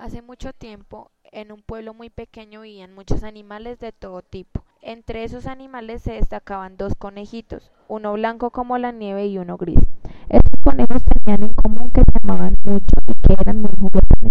Hace mucho tiempo, en un pueblo muy pequeño vivían muchos animales de todo tipo. Entre esos animales se destacaban dos conejitos, uno blanco como la nieve y uno gris. Estos conejos tenían en común que se amaban mucho y que eran muy juguetones,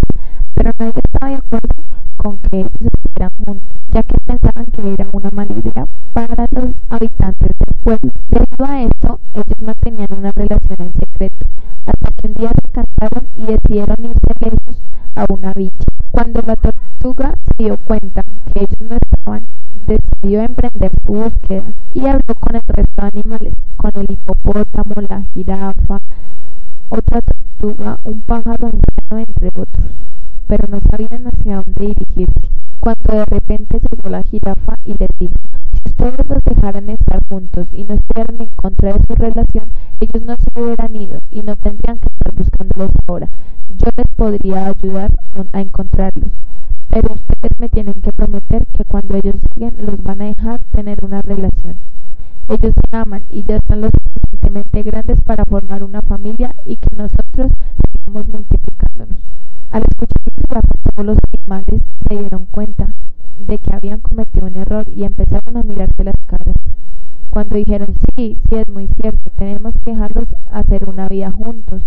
pero nadie estaba de acuerdo con que ellos estuvieran juntos, ya que pensaban que era una mala idea para los habitantes del pueblo. Debido a esto, ellos mantenían una relación en secreto, hasta que un día se cansaron y decidieron irse lejos a una bicha. Cuando la tortuga se dio cuenta que ellos no estaban, decidió emprender su búsqueda y habló con el resto de animales, con el hipopótamo, la jirafa, otra tortuga, un pájaro entre otros, pero no sabían hacia dónde dirigirse. Cuando de repente llegó la jirafa y les dijo, si ustedes los dejaran estar juntos y no estuvieran en contra de su relación, ellos no se hubieran ido y no tendrían que estar buscándolos ahora yo les podría ayudar a encontrarlos, pero ustedes me tienen que prometer que cuando ellos lleguen los van a dejar tener una relación. Ellos se aman y ya están lo suficientemente grandes para formar una familia y que nosotros sigamos multiplicándonos. Al escuchar todos los animales se dieron cuenta de que habían cometido un error y empezaron a mirarse las caras. Cuando dijeron, sí, sí es muy cierto, tenemos que dejarlos hacer una vida juntos.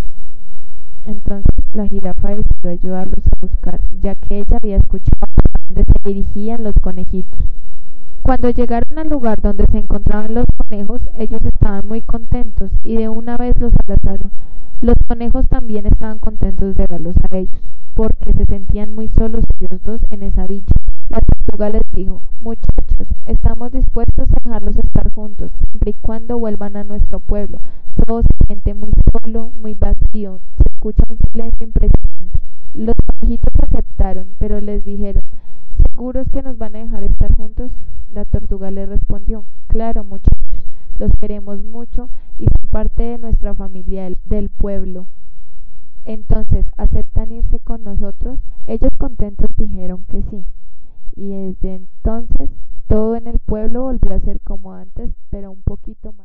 Entonces la jirafa decidió ayudarlos a buscar, ya que ella había escuchado dónde se dirigían los conejitos. Cuando llegaron al lugar donde se encontraban los conejos, ellos estaban muy contentos y de una vez los abrazaron. Los conejos también estaban contentos de verlos a ellos, porque se sentían muy solos ellos dos en esa villa. La tortuga les dijo, muchachos, estamos dispuestos a dejarlos estar juntos, siempre y cuando vuelvan a nuestro pueblo. Todo se siente muy solo, muy vacío, escucha un silencio impresionante. Los conejitos aceptaron, pero les dijeron, ¿seguros que nos van a dejar estar juntos? La tortuga le respondió, claro muchachos, los queremos mucho y son parte de nuestra familia del pueblo. Entonces, ¿aceptan irse con nosotros? Ellos contentos dijeron que sí. Y desde entonces todo en el pueblo volvió a ser como antes, pero un poquito más.